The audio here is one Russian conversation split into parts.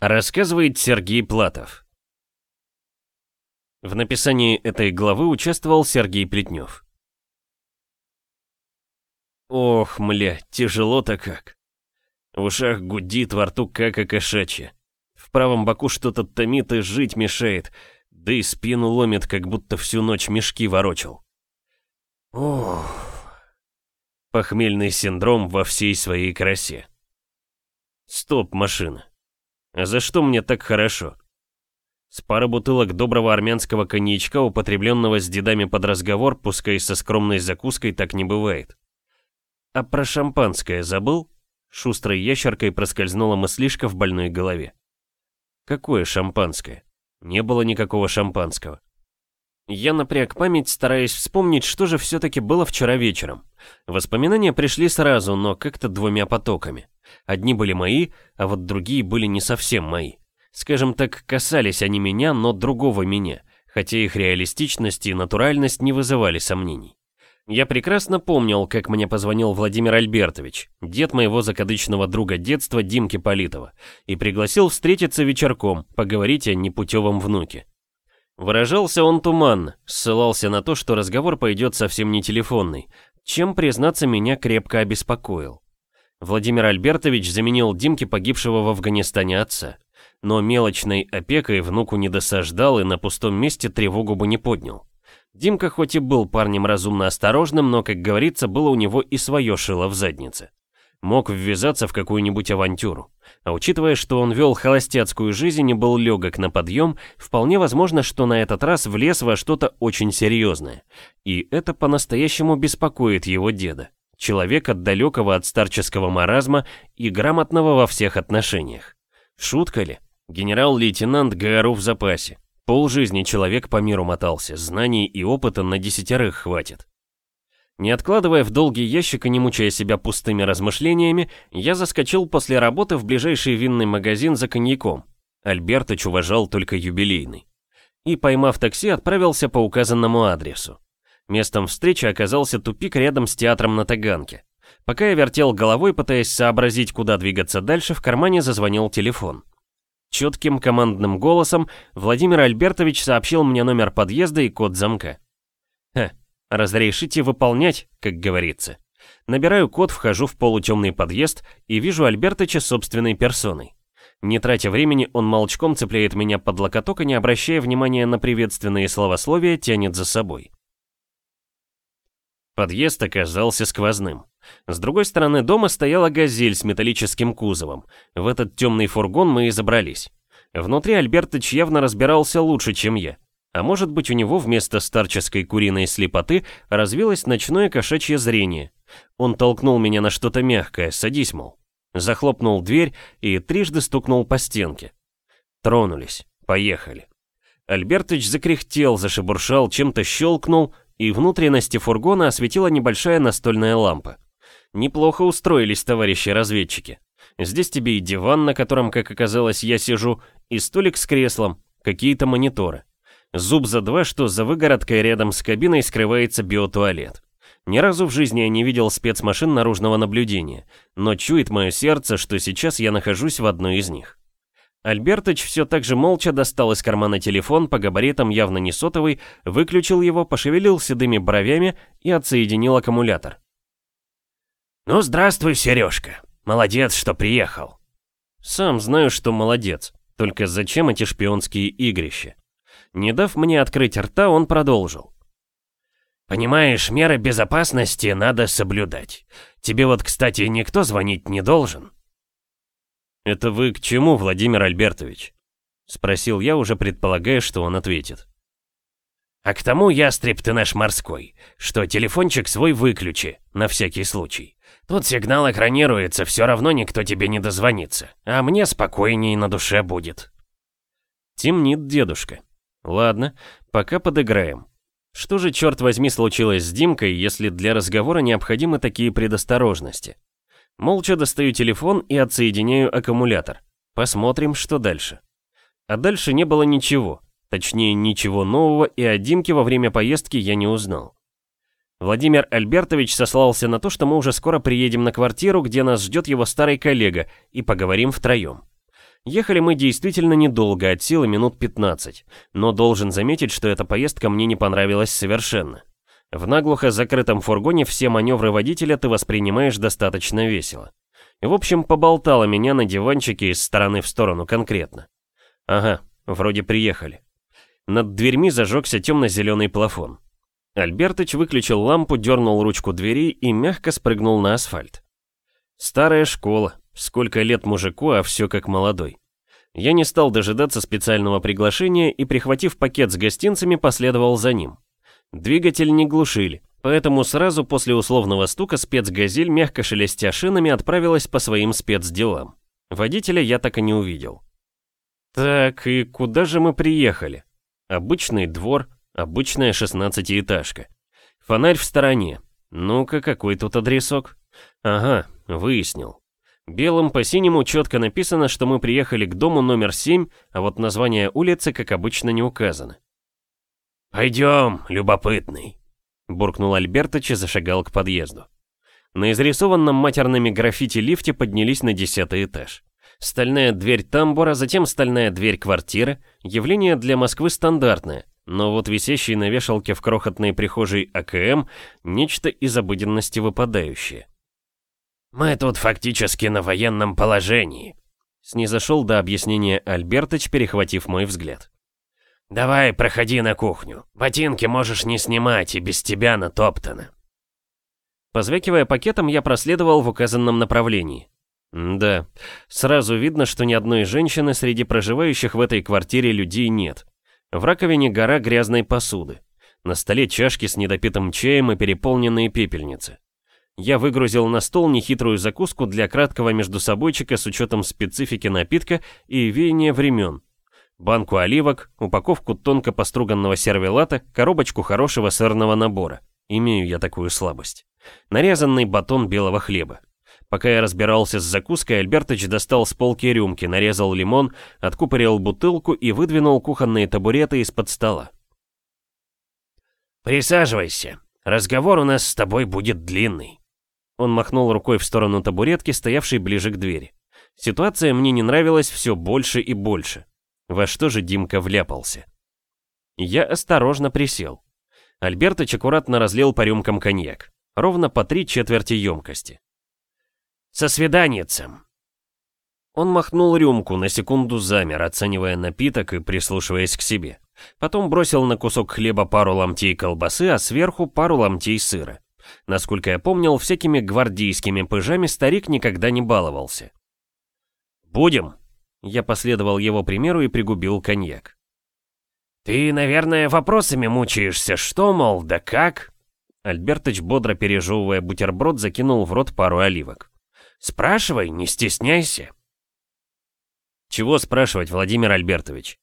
Рассказывает Сергей Платов. В написании этой главы участвовал Сергей Плетнев. Ох, мля, тяжело-то как. В ушах гудит, во рту как кошачья. В правом боку что-то томит и жить мешает, да и спину ломит, как будто всю ночь мешки ворочал. Ох. Похмельный синдром во всей своей красе. Стоп, машина. А за что мне так хорошо? С пары бутылок доброго армянского коньячка, употребленного с дедами под разговор, пускай со скромной закуской, так не бывает. А про шампанское забыл? Шустрой ящеркой проскользнула мыслишка в больной голове. Какое шампанское? Не было никакого шампанского. Я напряг память, стараясь вспомнить, что же все-таки было вчера вечером. Воспоминания пришли сразу, но как-то двумя потоками. Одни были мои, а вот другие были не совсем мои. Скажем так, касались они меня, но другого меня, хотя их реалистичность и натуральность не вызывали сомнений. Я прекрасно помнил, как мне позвонил Владимир Альбертович, дед моего закадычного друга детства Димки Политова, и пригласил встретиться вечерком, поговорить о непутевом внуке. Выражался он туманно, ссылался на то, что разговор пойдет совсем не телефонный, чем, признаться, меня крепко обеспокоил. Владимир Альбертович заменил Димке погибшего в Афганистане отца, но мелочной опекой внуку не досаждал и на пустом месте тревогу бы не поднял. Димка хоть и был парнем разумно осторожным, но, как говорится, было у него и свое шило в заднице. Мог ввязаться в какую-нибудь авантюру. А учитывая, что он вел холостяцкую жизнь и был легок на подъем, вполне возможно, что на этот раз влез во что-то очень серьезное. И это по-настоящему беспокоит его деда. Человека далекого от старческого маразма и грамотного во всех отношениях. Шутка ли? Генерал-лейтенант ГРУ в запасе. Пол жизни человек по миру мотался, знаний и опыта на десятерых хватит. Не откладывая в долгий ящик и не мучая себя пустыми размышлениями, я заскочил после работы в ближайший винный магазин за коньяком. Альбертыч уважал только юбилейный. И, поймав такси, отправился по указанному адресу. Местом встречи оказался тупик рядом с театром на Таганке. Пока я вертел головой, пытаясь сообразить, куда двигаться дальше, в кармане зазвонил телефон. Четким командным голосом Владимир Альбертович сообщил мне номер подъезда и код замка. Ха, разрешите выполнять, как говорится. Набираю код, вхожу в полутемный подъезд и вижу Альбертыча собственной персоной. Не тратя времени, он молчком цепляет меня под локоток и, не обращая внимания на приветственные словословия, тянет за собой. Подъезд оказался сквозным. С другой стороны дома стояла газель с металлическим кузовом. В этот темный фургон мы и забрались. Внутри Альбертыч явно разбирался лучше, чем я. А может быть у него вместо старческой куриной слепоты развилось ночное кошачье зрение. Он толкнул меня на что-то мягкое, садись, мол. Захлопнул дверь и трижды стукнул по стенке. Тронулись, поехали. Альбертыч закряхтел, зашебуршал, чем-то щелкнул, и внутренности фургона осветила небольшая настольная лампа. Неплохо устроились товарищи разведчики. Здесь тебе и диван, на котором, как оказалось, я сижу, и столик с креслом, какие-то мониторы. Зуб за два, что за выгородкой рядом с кабиной скрывается биотуалет. Ни разу в жизни я не видел спецмашин наружного наблюдения, но чует мое сердце, что сейчас я нахожусь в одной из них. Альбертыч все так же молча достал из кармана телефон, по габаритам явно не сотовый, выключил его, пошевелил седыми бровями и отсоединил аккумулятор. «Ну, здравствуй, Сережка. Молодец, что приехал». «Сам знаю, что молодец. Только зачем эти шпионские игрища?» Не дав мне открыть рта, он продолжил. «Понимаешь, меры безопасности надо соблюдать. Тебе вот, кстати, никто звонить не должен». «Это вы к чему, Владимир Альбертович?» Спросил я, уже предполагая, что он ответит. «А к тому, ястреб ты наш морской, что телефончик свой выключи, на всякий случай. Тут сигнал экранируется, все равно никто тебе не дозвонится, а мне спокойнее на душе будет. Темнит дедушка. Ладно, пока подыграем. Что же, черт возьми, случилось с Димкой, если для разговора необходимы такие предосторожности? Молча достаю телефон и отсоединяю аккумулятор. Посмотрим, что дальше. А дальше не было ничего. Точнее, ничего нового, и о Димке во время поездки я не узнал. Владимир Альбертович сослался на то, что мы уже скоро приедем на квартиру, где нас ждет его старый коллега, и поговорим втроем. Ехали мы действительно недолго, от силы минут 15, но должен заметить, что эта поездка мне не понравилась совершенно. В наглухо закрытом фургоне все маневры водителя ты воспринимаешь достаточно весело. В общем, поболтала меня на диванчике из стороны в сторону конкретно. Ага, вроде приехали. Над дверьми зажегся темно-зеленый плафон. Альбертыч выключил лампу, дернул ручку двери и мягко спрыгнул на асфальт. Старая школа, сколько лет мужику, а все как молодой. Я не стал дожидаться специального приглашения и, прихватив пакет с гостинцами, последовал за ним. Двигатель не глушили, поэтому сразу после условного стука спецгазель, мягко шелестя шинами, отправилась по своим спецделам. Водителя я так и не увидел. Так, и куда же мы приехали? Обычный двор, обычная шестнадцатиэтажка. Фонарь в стороне. Ну-ка, какой тут адресок? Ага, выяснил. Белым по синему четко написано, что мы приехали к дому номер 7, а вот название улицы, как обычно, не указано. «Пойдем, любопытный», — буркнул Альбертыч и зашагал к подъезду. На изрисованном матерными граффити лифте поднялись на десятый этаж. Стальная дверь тамбура, затем стальная дверь квартиры. Явление для Москвы стандартное, но вот висящий на вешалке в крохотной прихожей АКМ – нечто из обыденности выпадающее. «Мы тут фактически на военном положении», – снизошел до объяснения Альбертыч, перехватив мой взгляд. «Давай, проходи на кухню. Ботинки можешь не снимать, и без тебя натоптано». Позвякивая пакетом, я проследовал в указанном направлении. Да, сразу видно, что ни одной женщины среди проживающих в этой квартире людей нет. В раковине гора грязной посуды. На столе чашки с недопитым чаем и переполненные пепельницы. Я выгрузил на стол нехитрую закуску для краткого междусобойчика с учетом специфики напитка и веяния времен. Банку оливок, упаковку тонко поструганного сервелата, коробочку хорошего сырного набора. Имею я такую слабость. Нарезанный батон белого хлеба. Пока я разбирался с закуской, Альбертыч достал с полки рюмки, нарезал лимон, откупорил бутылку и выдвинул кухонные табуреты из-под стола. «Присаживайся. Разговор у нас с тобой будет длинный». Он махнул рукой в сторону табуретки, стоявшей ближе к двери. Ситуация мне не нравилась все больше и больше. Во что же Димка вляпался? Я осторожно присел. Альбертыч аккуратно разлил по рюмкам коньяк. Ровно по три четверти емкости. Со свиданиецем!» Он махнул рюмку, на секунду замер, оценивая напиток и прислушиваясь к себе. Потом бросил на кусок хлеба пару ломтей колбасы, а сверху пару ломтей сыра. Насколько я помнил, всякими гвардейскими пыжами старик никогда не баловался. «Будем?» Я последовал его примеру и пригубил коньяк. «Ты, наверное, вопросами мучаешься, что, мол, да как?» Альбертыч, бодро пережевывая бутерброд, закинул в рот пару оливок. Спрашивай, не стесняйся. Чего спрашивать, Владимир Альбертович?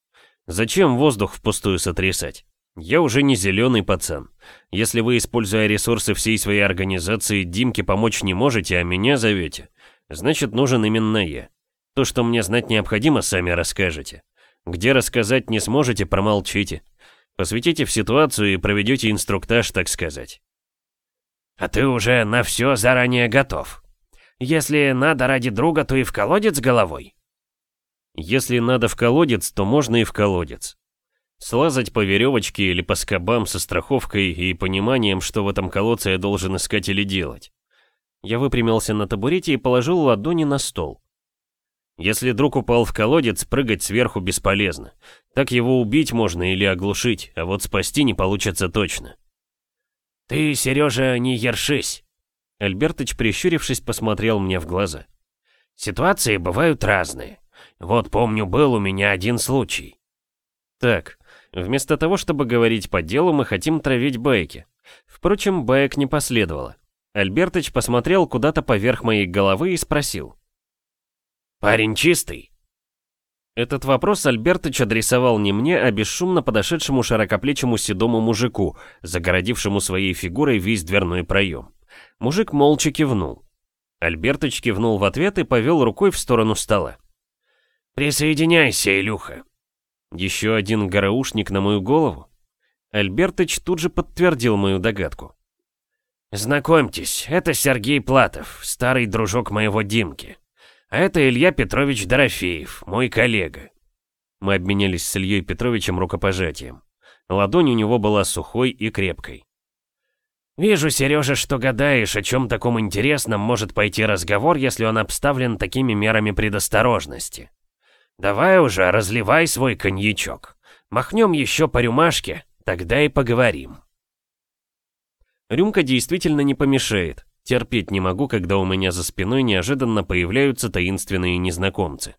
Зачем воздух впустую сотрясать? Я уже не зеленый пацан. Если вы, используя ресурсы всей своей организации, Димке помочь не можете, а меня зовете, значит нужен именно я. То, что мне знать необходимо, сами расскажете. Где рассказать не сможете, промолчите. Посвятите в ситуацию и проведете инструктаж, так сказать. А ты уже на все заранее готов. Если надо ради друга, то и в колодец головой. Если надо в колодец, то можно и в колодец. Слазать по веревочке или по скобам со страховкой и пониманием, что в этом колодце я должен искать или делать. Я выпрямился на табурете и положил ладони на стол. Если друг упал в колодец, прыгать сверху бесполезно. Так его убить можно или оглушить, а вот спасти не получится точно. «Ты, Сережа, не ершись!» Альбертыч, прищурившись, посмотрел мне в глаза. «Ситуации бывают разные. Вот помню, был у меня один случай». «Так, вместо того, чтобы говорить по делу, мы хотим травить байки. Впрочем, баек не последовало. Альбертыч посмотрел куда-то поверх моей головы и спросил. «Парень чистый?» Этот вопрос Альбертыч адресовал не мне, а бесшумно подошедшему широкоплечему седому мужику, загородившему своей фигурой весь дверной проем. Мужик молча кивнул. Альбертыч кивнул в ответ и повел рукой в сторону стола. «Присоединяйся, Илюха». Еще один гороушник на мою голову? Альбертыч тут же подтвердил мою догадку. «Знакомьтесь, это Сергей Платов, старый дружок моего Димки. А это Илья Петрович Дорофеев, мой коллега. Мы обменялись с Ильей Петровичем рукопожатием. Ладонь у него была сухой и крепкой. «Вижу, Сережа, что гадаешь, о чем таком интересном может пойти разговор, если он обставлен такими мерами предосторожности. Давай уже, разливай свой коньячок. Махнем еще по рюмашке, тогда и поговорим». Рюмка действительно не помешает. Терпеть не могу, когда у меня за спиной неожиданно появляются таинственные незнакомцы.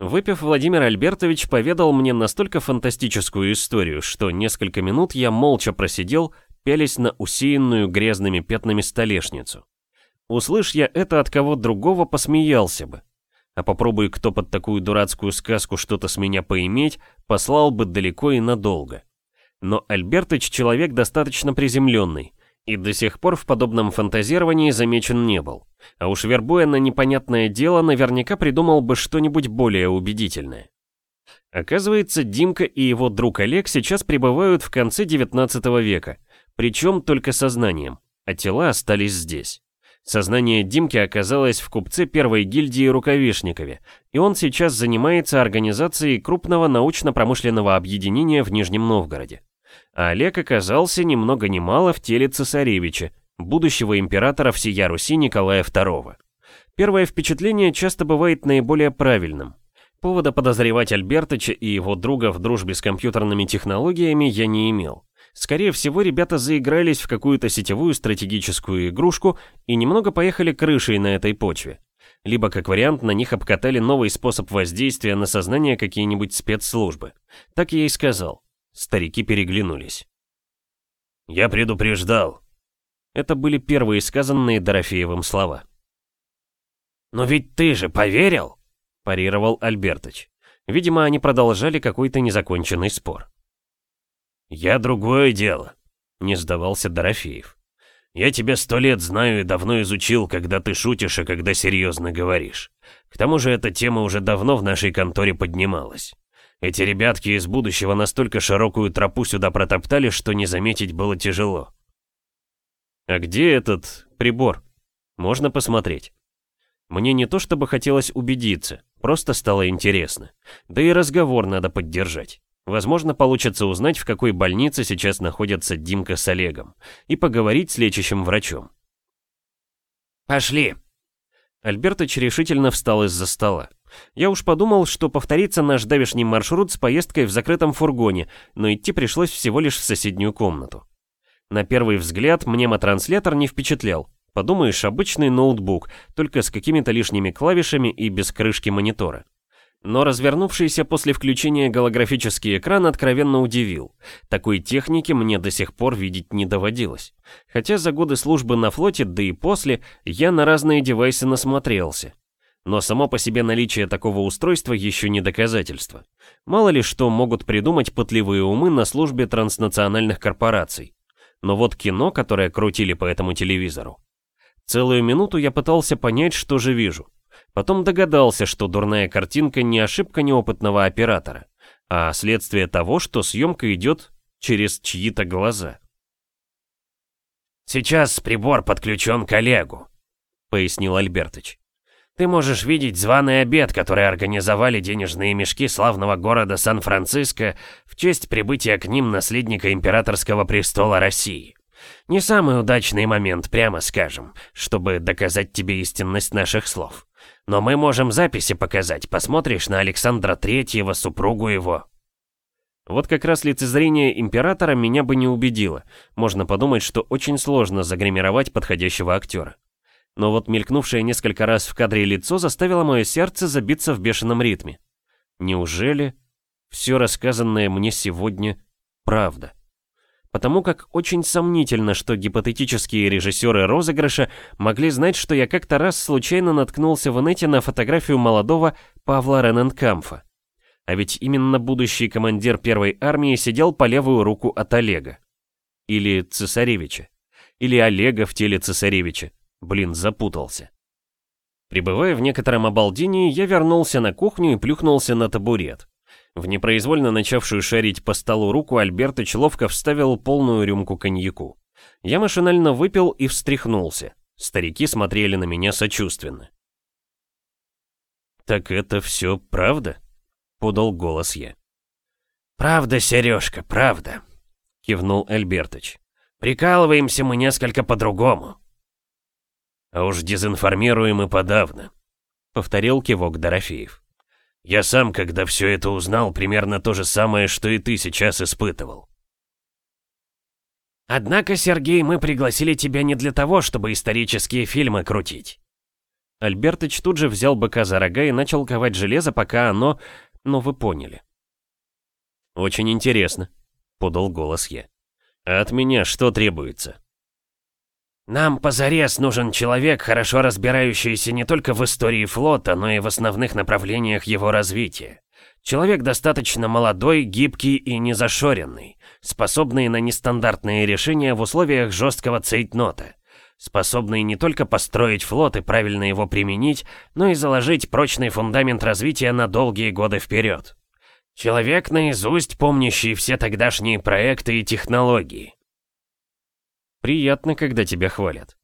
Выпив, Владимир Альбертович поведал мне настолько фантастическую историю, что несколько минут я молча просидел, пялись на усеянную грязными пятнами столешницу. Услышь я это от кого другого, посмеялся бы. А попробуй кто под такую дурацкую сказку что-то с меня поиметь, послал бы далеко и надолго. Но Альбертыч человек достаточно приземленный, и до сих пор в подобном фантазировании замечен не был. А уж вербуя на непонятное дело, наверняка придумал бы что-нибудь более убедительное. Оказывается, Димка и его друг Олег сейчас пребывают в конце 19 века, причем только сознанием, а тела остались здесь. Сознание Димки оказалось в купце первой гильдии Рукавишникове, и он сейчас занимается организацией крупного научно-промышленного объединения в Нижнем Новгороде. А Олег оказался ни много ни мало в теле цесаревича, будущего императора всея Руси Николая II. Первое впечатление часто бывает наиболее правильным. Повода подозревать Альбертыча и его друга в дружбе с компьютерными технологиями я не имел. Скорее всего, ребята заигрались в какую-то сетевую стратегическую игрушку и немного поехали крышей на этой почве. Либо, как вариант, на них обкатали новый способ воздействия на сознание какие-нибудь спецслужбы. Так я и сказал. Старики переглянулись. «Я предупреждал». Это были первые сказанные Дорофеевым слова. «Но ведь ты же поверил?» – парировал Альбертыч. Видимо, они продолжали какой-то незаконченный спор. «Я другое дело», — не сдавался Дорофеев. «Я тебя сто лет знаю и давно изучил, когда ты шутишь и когда серьезно говоришь. К тому же эта тема уже давно в нашей конторе поднималась. Эти ребятки из будущего настолько широкую тропу сюда протоптали, что не заметить было тяжело. А где этот прибор? Можно посмотреть. Мне не то чтобы хотелось убедиться, просто стало интересно. Да и разговор надо поддержать. Возможно, получится узнать, в какой больнице сейчас находятся Димка с Олегом, и поговорить с лечащим врачом. «Пошли!» Альбертыч решительно встал из-за стола. Я уж подумал, что повторится наш давешний маршрут с поездкой в закрытом фургоне, но идти пришлось всего лишь в соседнюю комнату. На первый взгляд мнемотранслятор не впечатлял. Подумаешь, обычный ноутбук, только с какими-то лишними клавишами и без крышки монитора. Но развернувшийся после включения голографический экран откровенно удивил. Такой техники мне до сих пор видеть не доводилось. Хотя за годы службы на флоте, да и после, я на разные девайсы насмотрелся. Но само по себе наличие такого устройства еще не доказательство. Мало ли что могут придумать пытливые умы на службе транснациональных корпораций. Но вот кино, которое крутили по этому телевизору. Целую минуту я пытался понять, что же вижу. Потом догадался, что дурная картинка не ошибка неопытного оператора, а следствие того, что съемка идет через чьи-то глаза. «Сейчас прибор подключен к Олегу», — пояснил Альбертыч. «Ты можешь видеть званый обед, который организовали денежные мешки славного города Сан-Франциско в честь прибытия к ним наследника императорского престола России. Не самый удачный момент, прямо скажем, чтобы доказать тебе истинность наших слов. Но мы можем записи показать, посмотришь на Александра Третьего, супругу его». Вот как раз лицезрение императора меня бы не убедило. Можно подумать, что очень сложно загримировать подходящего актера. Но вот мелькнувшее несколько раз в кадре лицо заставило мое сердце забиться в бешеном ритме. Неужели все рассказанное мне сегодня правда? Потому как очень сомнительно, что гипотетические режиссеры розыгрыша могли знать, что я как-то раз случайно наткнулся в инете на фотографию молодого Павла Рененкамфа. А ведь именно будущий командир первой армии сидел по левую руку от Олега. Или цесаревича. Или Олега в теле цесаревича. Блин, запутался. Прибывая в некотором обалдении, я вернулся на кухню и плюхнулся на табурет. В непроизвольно начавшую шарить по столу руку Альбертыч ловко вставил полную рюмку коньяку. Я машинально выпил и встряхнулся. Старики смотрели на меня сочувственно. «Так это все правда?» — подал голос я. «Правда, Сережка, правда», — кивнул Альбертыч. «Прикалываемся мы несколько по-другому». «А уж дезинформируем и подавно», — повторил кивок Дорофеев. «Я сам, когда все это узнал, примерно то же самое, что и ты сейчас испытывал». «Однако, Сергей, мы пригласили тебя не для того, чтобы исторические фильмы крутить». Альбертыч тут же взял быка за рога и начал ковать железо, пока оно... Ну, вы поняли. «Очень интересно», — подал голос я. «А от меня что требуется?» «Нам позарез нужен человек, хорошо разбирающийся не только в истории флота, но и в основных направлениях его развития. Человек достаточно молодой, гибкий и незашоренный, способный на нестандартные решения в условиях жесткого цейтнота, способный не только построить флот и правильно его применить, но и заложить прочный фундамент развития на долгие годы вперед. Человек наизусть помнящий все тогдашние проекты и технологии. Приятно, когда тебя хвалят.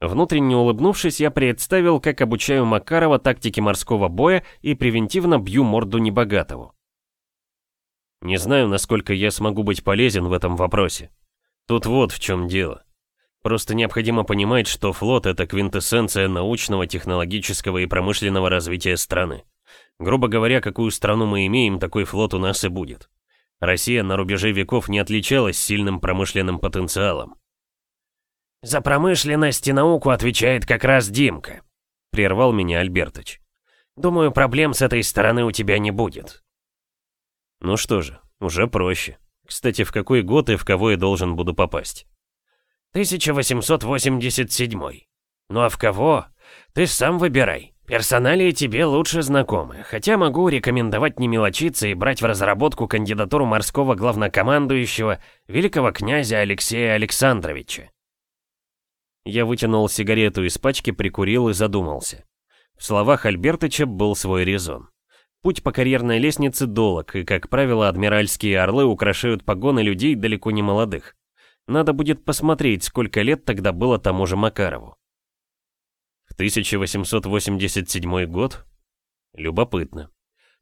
Внутренне улыбнувшись, я представил, как обучаю Макарова тактике морского боя и превентивно бью морду небогатого. Не знаю, насколько я смогу быть полезен в этом вопросе. Тут вот в чем дело. Просто необходимо понимать, что флот — это квинтэссенция научного, технологического и промышленного развития страны. Грубо говоря, какую страну мы имеем, такой флот у нас и будет. Россия на рубеже веков не отличалась сильным промышленным потенциалом. «За промышленность и науку отвечает как раз Димка», — прервал меня Альбертыч. «Думаю, проблем с этой стороны у тебя не будет». Ну что же, уже проще. Кстати, в какой год и в кого я должен буду попасть? 1887. Ну а в кого? Ты сам выбирай. Персоналии тебе лучше знакомы, хотя могу рекомендовать не мелочиться и брать в разработку кандидатуру морского главнокомандующего великого князя Алексея Александровича. Я вытянул сигарету из пачки, прикурил и задумался. В словах Альбертыча был свой резон. Путь по карьерной лестнице долг, и, как правило, адмиральские орлы украшают погоны людей далеко не молодых. Надо будет посмотреть, сколько лет тогда было тому же Макарову. 1887 год? Любопытно.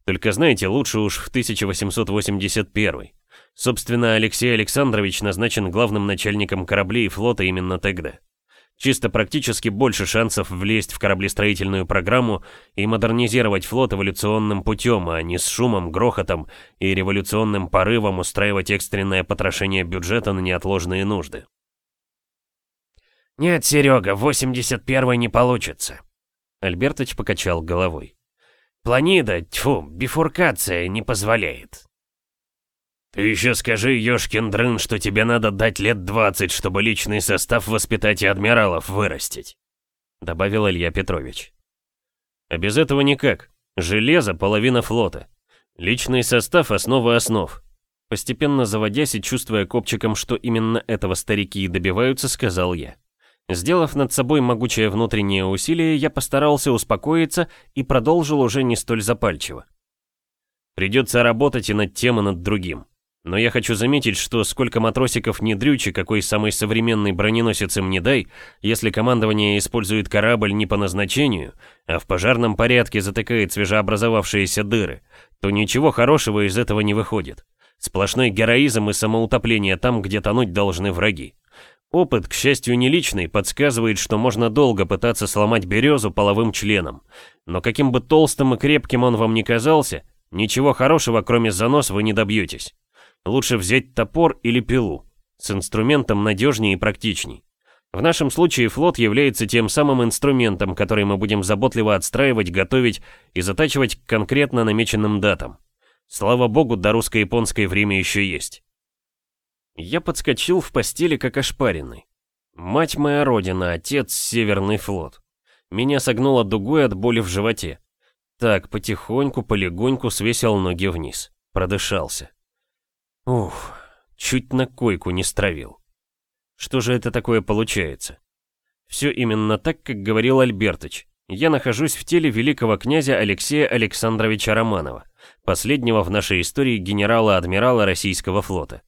Только знаете, лучше уж в 1881. Собственно, Алексей Александрович назначен главным начальником кораблей и флота именно тогда. Чисто практически больше шансов влезть в кораблестроительную программу и модернизировать флот эволюционным путем, а не с шумом, грохотом и революционным порывом устраивать экстренное потрошение бюджета на неотложные нужды. «Нет, Серега, 81-й не получится», — Альбертович покачал головой. «Планида, тьфу, бифуркация не позволяет». «Ты еще скажи, ёшкин дрын, что тебе надо дать лет 20, чтобы личный состав воспитать и адмиралов вырастить», — добавил Илья Петрович. «А без этого никак. Железо — половина флота. Личный состав — основа основ». Постепенно заводясь и чувствуя копчиком, что именно этого старики и добиваются, сказал я. Сделав над собой могучее внутреннее усилие, я постарался успокоиться и продолжил уже не столь запальчиво. Придется работать и над тем, и над другим. Но я хочу заметить, что сколько матросиков не дрючи, какой самый современный броненосец им не дай, если командование использует корабль не по назначению, а в пожарном порядке затыкает свежеобразовавшиеся дыры, то ничего хорошего из этого не выходит. Сплошной героизм и самоутопление там, где тонуть должны враги. Опыт, к счастью, не личный, подсказывает, что можно долго пытаться сломать березу половым членом. Но каким бы толстым и крепким он вам ни казался, ничего хорошего, кроме занос, вы не добьетесь. Лучше взять топор или пилу. С инструментом надежнее и практичней. В нашем случае флот является тем самым инструментом, который мы будем заботливо отстраивать, готовить и затачивать к конкретно намеченным датам. Слава богу, до русско-японской время еще есть. Я подскочил в постели, как ошпаренный. Мать моя родина, отец, Северный флот. Меня согнуло дугой от боли в животе. Так, потихоньку, полегоньку свесил ноги вниз. Продышался. Ух, чуть на койку не стравил. Что же это такое получается? Все именно так, как говорил Альбертыч. Я нахожусь в теле великого князя Алексея Александровича Романова, последнего в нашей истории генерала-адмирала российского флота.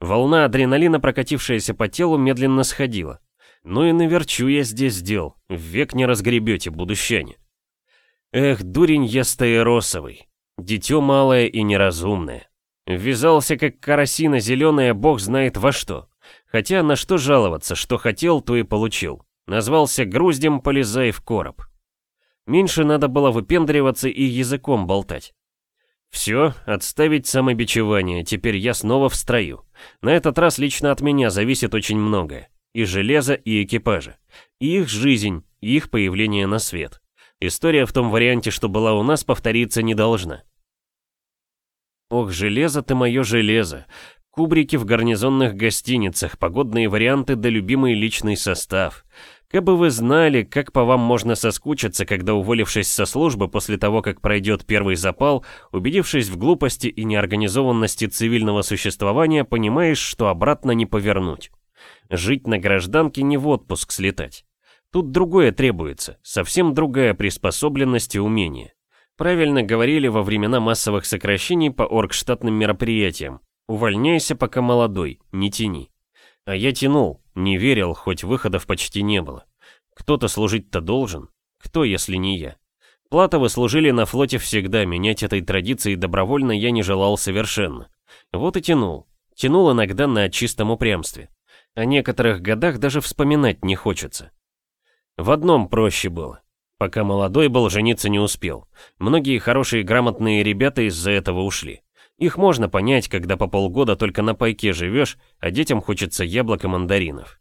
Волна адреналина, прокатившаяся по телу, медленно сходила. Ну и наверчу я здесь дел, век не разгребете, будущане. Эх, дурень я стаиросовый, дитё малое и неразумное. Ввязался как карасина зеленая, бог знает во что. Хотя на что жаловаться, что хотел, то и получил. Назвался груздем, полезай в короб. Меньше надо было выпендриваться и языком болтать. Все, отставить самобичевание, теперь я снова в строю. На этот раз лично от меня зависит очень многое. И железо, и экипажа. И их жизнь, и их появление на свет. История в том варианте, что была у нас, повториться не должна. Ох, железо ты мое железо. Кубрики в гарнизонных гостиницах, погодные варианты да любимый личный состав. Как бы вы знали, как по вам можно соскучиться, когда, уволившись со службы после того, как пройдет первый запал, убедившись в глупости и неорганизованности цивильного существования, понимаешь, что обратно не повернуть. Жить на гражданке не в отпуск слетать. Тут другое требуется, совсем другая приспособленность и умение. Правильно говорили во времена массовых сокращений по оргштатным мероприятиям. Увольняйся, пока молодой, не тяни. А я тянул, не верил, хоть выходов почти не было. Кто-то служить-то должен. Кто, если не я? Платовы служили на флоте всегда, менять этой традиции добровольно я не желал совершенно. Вот и тянул. Тянул иногда на чистом упрямстве. О некоторых годах даже вспоминать не хочется. В одном проще было. Пока молодой был, жениться не успел. Многие хорошие грамотные ребята из-за этого ушли. Их можно понять, когда по полгода только на пайке живешь, а детям хочется яблок и мандаринов.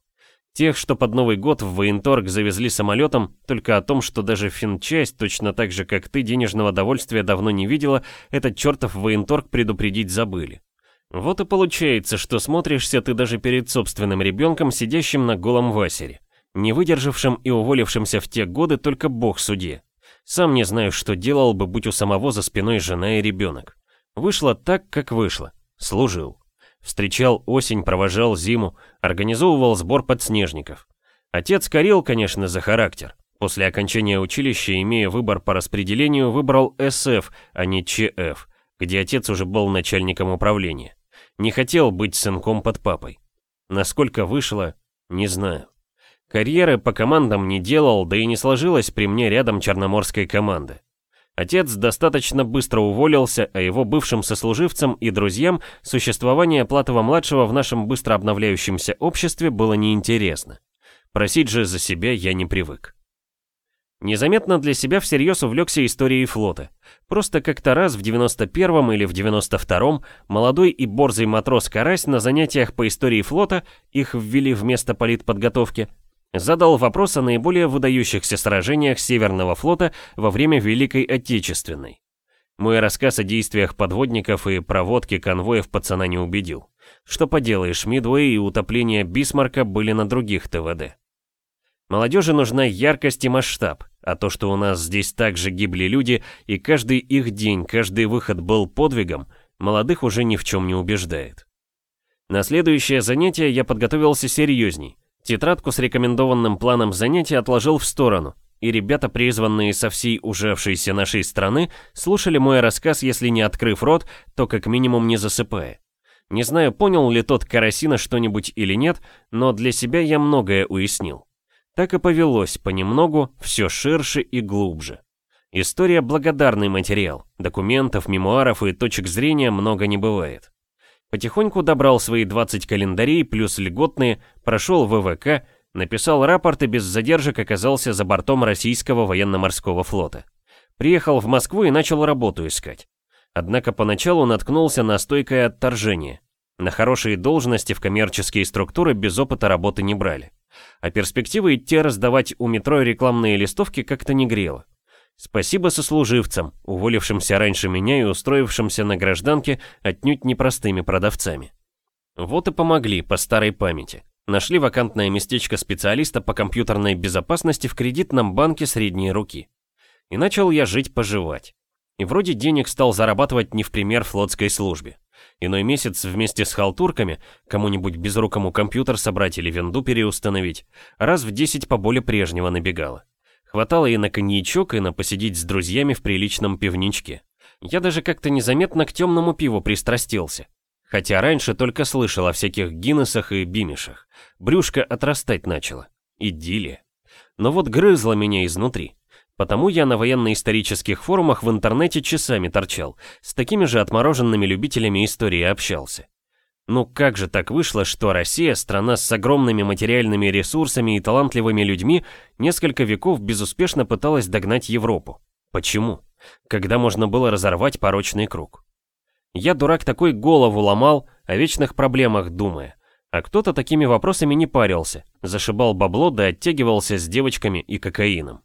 Тех, что под Новый год в военторг завезли самолетом, только о том, что даже финчасть, точно так же, как ты, денежного довольствия давно не видела, этот чертов военторг предупредить забыли. Вот и получается, что смотришься ты даже перед собственным ребенком, сидящим на голом васере. Не выдержавшим и уволившимся в те годы только бог судье. Сам не знаю, что делал бы, будь у самого за спиной жена и ребенок. Вышло так, как вышло. Служил. Встречал осень, провожал зиму, организовывал сбор подснежников. Отец корил, конечно, за характер. После окончания училища, имея выбор по распределению, выбрал СФ, а не ЧФ, где отец уже был начальником управления. Не хотел быть сынком под папой. Насколько вышло, не знаю. Карьеры по командам не делал, да и не сложилось при мне рядом черноморской команды. Отец достаточно быстро уволился, а его бывшим сослуживцам и друзьям существование Платова-младшего в нашем быстро обновляющемся обществе было неинтересно. Просить же за себя я не привык. Незаметно для себя всерьез увлекся историей флота. Просто как-то раз в 91-м или в 92-м молодой и борзый матрос Карась на занятиях по истории флота, их ввели вместо политподготовки, задал вопрос о наиболее выдающихся сражениях Северного флота во время Великой Отечественной. Мой рассказ о действиях подводников и проводке конвоев пацана не убедил. Что поделаешь, Мидуэй и утопление Бисмарка были на других ТВД. Молодежи нужна яркость и масштаб, а то, что у нас здесь также гибли люди, и каждый их день, каждый выход был подвигом, молодых уже ни в чем не убеждает. На следующее занятие я подготовился серьезней, Тетрадку с рекомендованным планом занятий отложил в сторону, и ребята, призванные со всей ужавшейся нашей страны, слушали мой рассказ, если не открыв рот, то как минимум не засыпая. Не знаю, понял ли тот Карасина что-нибудь или нет, но для себя я многое уяснил. Так и повелось понемногу, все ширше и глубже. История – благодарный материал, документов, мемуаров и точек зрения много не бывает. Потихоньку добрал свои 20 календарей, плюс льготные, прошел ВВК, написал рапорт и без задержек оказался за бортом российского военно-морского флота. Приехал в Москву и начал работу искать. Однако поначалу наткнулся на стойкое отторжение. На хорошие должности в коммерческие структуры без опыта работы не брали. А перспективы идти раздавать у метро рекламные листовки как-то не грело. Спасибо сослуживцам, уволившимся раньше меня и устроившимся на гражданке отнюдь непростыми продавцами. Вот и помогли по старой памяти. Нашли вакантное местечко специалиста по компьютерной безопасности в кредитном банке средней руки. И начал я жить-поживать. И вроде денег стал зарабатывать не в пример флотской службе. Иной месяц вместе с халтурками, кому-нибудь безрукому компьютер собрать или винду переустановить, раз в 10 поболе прежнего набегало. Хватало и на коньячок, и на посидеть с друзьями в приличном пивничке. Я даже как-то незаметно к темному пиву пристрастился. Хотя раньше только слышал о всяких Гиннесах и Бимишах. Брюшко отрастать начало. Идиллия. Но вот грызло меня изнутри. Потому я на военно-исторических форумах в интернете часами торчал, с такими же отмороженными любителями истории общался. Ну как же так вышло, что Россия, страна с огромными материальными ресурсами и талантливыми людьми, несколько веков безуспешно пыталась догнать Европу? Почему? Когда можно было разорвать порочный круг? Я, дурак такой, голову ломал, о вечных проблемах думая. А кто-то такими вопросами не парился, зашибал бабло да оттягивался с девочками и кокаином.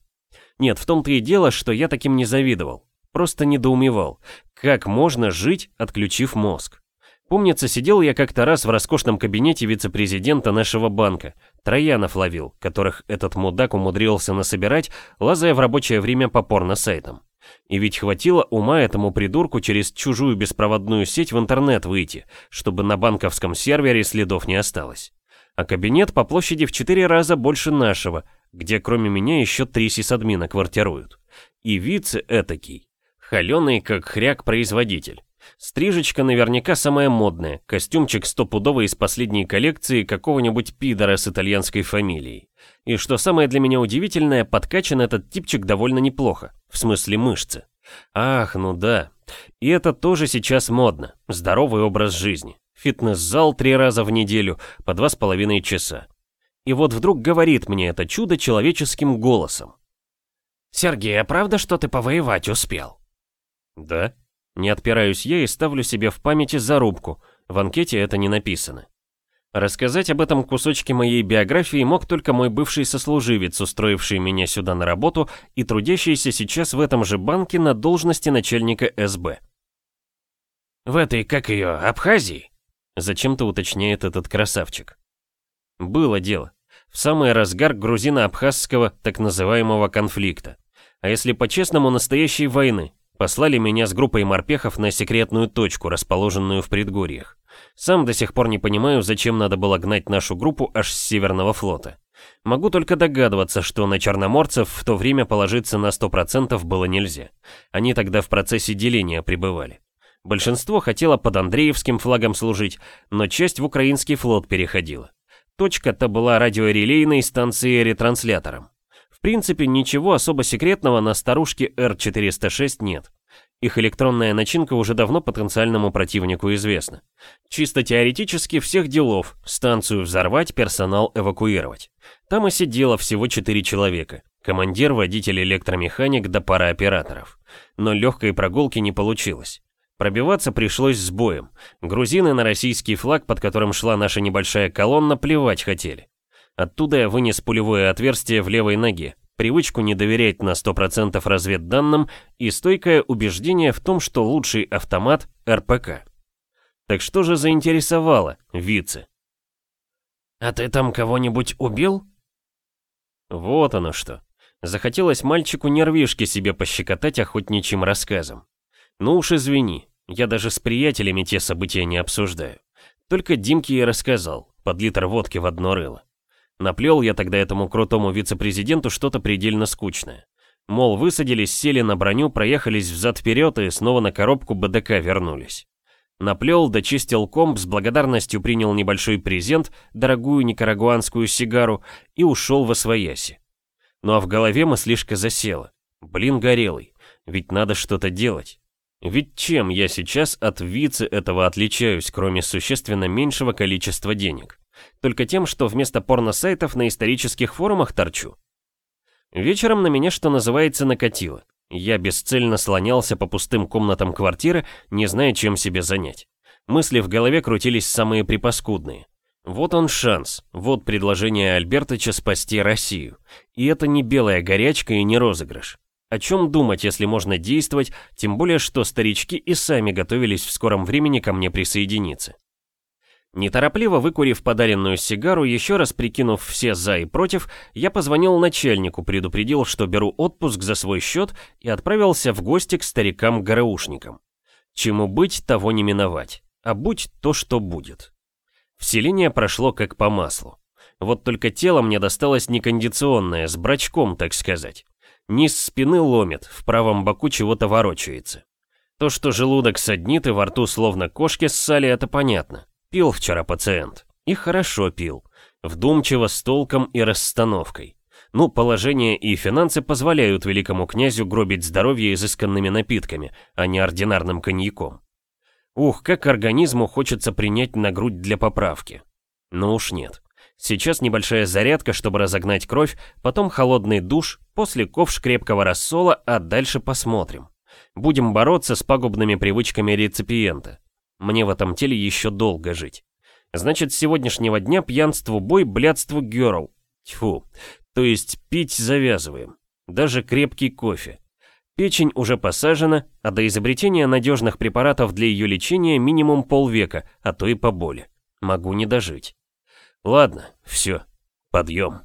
Нет, в том-то и дело, что я таким не завидовал. Просто недоумевал, как можно жить, отключив мозг. Помнится, сидел я как-то раз в роскошном кабинете вице-президента нашего банка. Троянов ловил, которых этот мудак умудрился насобирать, лазая в рабочее время по порно-сайтам. И ведь хватило ума этому придурку через чужую беспроводную сеть в интернет выйти, чтобы на банковском сервере следов не осталось. А кабинет по площади в четыре раза больше нашего, где кроме меня еще три сисадмина квартируют. И вице этакий, холеный как хряк производитель. Стрижечка наверняка самая модная, костюмчик стопудовый из последней коллекции какого-нибудь пидора с итальянской фамилией. И что самое для меня удивительное, подкачан этот типчик довольно неплохо, в смысле мышцы. Ах, ну да. И это тоже сейчас модно, здоровый образ жизни. Фитнес-зал три раза в неделю, по два с половиной часа. И вот вдруг говорит мне это чудо человеческим голосом. «Сергей, а правда, что ты повоевать успел?» «Да», не отпираюсь я и ставлю себе в памяти зарубку, в анкете это не написано. Рассказать об этом кусочке моей биографии мог только мой бывший сослуживец, устроивший меня сюда на работу и трудящийся сейчас в этом же банке на должности начальника СБ. «В этой, как ее, Абхазии?» Зачем-то уточняет этот красавчик. Было дело. В самый разгар грузино-абхазского так называемого конфликта. А если по-честному, настоящей войны, Послали меня с группой морпехов на секретную точку, расположенную в предгорьях. Сам до сих пор не понимаю, зачем надо было гнать нашу группу аж с Северного флота. Могу только догадываться, что на черноморцев в то время положиться на 100% было нельзя. Они тогда в процессе деления пребывали. Большинство хотело под Андреевским флагом служить, но часть в украинский флот переходила. Точка-то была радиорелейной станцией ретранслятором. В принципе, ничего особо секретного на старушке R406 нет. Их электронная начинка уже давно потенциальному противнику известна. Чисто теоретически всех делов, станцию взорвать, персонал эвакуировать. Там и сидело всего 4 человека. Командир, водитель, электромеханик да пара операторов. Но легкой прогулки не получилось. Пробиваться пришлось с боем. Грузины на российский флаг, под которым шла наша небольшая колонна, плевать хотели. Оттуда я вынес пулевое отверстие в левой ноге, привычку не доверять на 100% разведданным и стойкое убеждение в том, что лучший автомат — РПК. Так что же заинтересовало вице? «А ты там кого-нибудь убил?» Вот оно что. Захотелось мальчику нервишки себе пощекотать охотничьим рассказом. Ну уж извини, я даже с приятелями те события не обсуждаю. Только Димке и рассказал, под литр водки в одно рыло. Наплел я тогда этому крутому вице-президенту что-то предельно скучное. Мол, высадились, сели на броню, проехались взад-вперед и снова на коробку БДК вернулись. Наплел, дочистил комп, с благодарностью принял небольшой презент, дорогую никарагуанскую сигару, и ушел во свояси. Ну а в голове мыслишка засела. Блин, горелый, ведь надо что-то делать. Ведь чем я сейчас от вице этого отличаюсь, кроме существенно меньшего количества денег? Только тем, что вместо порно-сайтов на исторических форумах торчу. Вечером на меня, что называется, накатило. Я бесцельно слонялся по пустым комнатам квартиры, не зная, чем себе занять. Мысли в голове крутились самые припаскудные. Вот он шанс, вот предложение Альбертыча спасти Россию. И это не белая горячка и не розыгрыш. О чем думать, если можно действовать, тем более, что старички и сами готовились в скором времени ко мне присоединиться. Неторопливо выкурив подаренную сигару, еще раз прикинув все «за» и «против», я позвонил начальнику, предупредил, что беру отпуск за свой счет и отправился в гости к старикам-ГРУшникам. Чему быть, того не миновать, а будь то, что будет. Вселение прошло как по маслу. Вот только тело мне досталось некондиционное, с брачком, так сказать. Низ спины ломит, в правом боку чего-то ворочается. То, что желудок саднит и во рту словно кошки ссали, это понятно. Пил вчера пациент. И хорошо пил. Вдумчиво, с толком и расстановкой. Ну, положение и финансы позволяют великому князю гробить здоровье изысканными напитками, а не ординарным коньяком. Ух, как организму хочется принять на грудь для поправки. Но уж нет. Сейчас небольшая зарядка, чтобы разогнать кровь, потом холодный душ, после ковш крепкого рассола, а дальше посмотрим. Будем бороться с пагубными привычками реципиента. Мне в этом теле еще долго жить. Значит, с сегодняшнего дня пьянству бой, блядству герл. Тьфу. То есть пить завязываем. Даже крепкий кофе. Печень уже посажена, а до изобретения надежных препаратов для ее лечения минимум полвека, а то и поболее. Могу не дожить. Ладно, все, подъем.